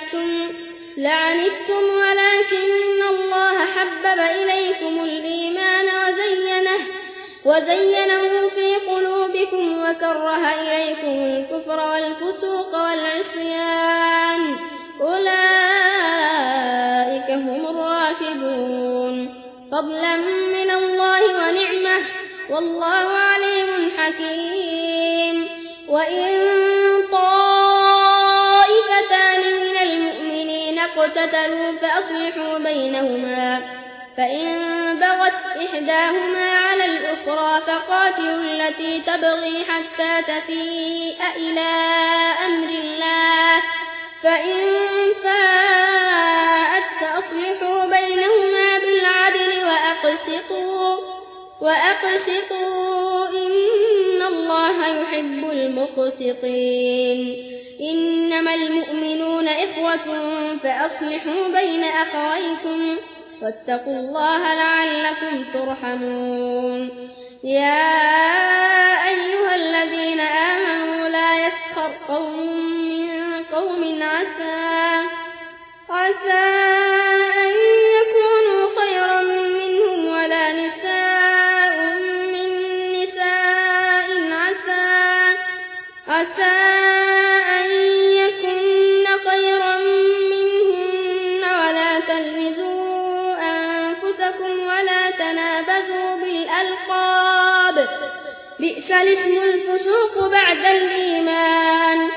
لعنتم, لعنتم ولكن الله حبب إليكم الإيمان وزينه, وزينه في قلوبكم وكره إليكم الكفر والفسوق والعصيان. أولئك هم الراشدون. فضلا من الله ونعمة والله عليم حكيم. وإن اقتتلوا فأصلحوا بينهما. فإن بغت إحداهما على الأخرى فقاتلوا التي تبغي حتى تفيء إلى أمر الله. فإن فاءت فأصلحوا بينهما بالعدل وأقسطوا وأقسطوا إن الله يحب المقسطين. إنما المؤمنون إخوة فأصلحوا بين أخويكم. واتقوا الله لعلكم ترحمون. يا أيها الذين آمنوا لا يسخر قوم من قوم عسى عسى عسى أن بالألقاب بئس الاسم الفسوق بعد الإيمان.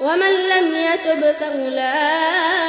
ومن لم يتب فأولئك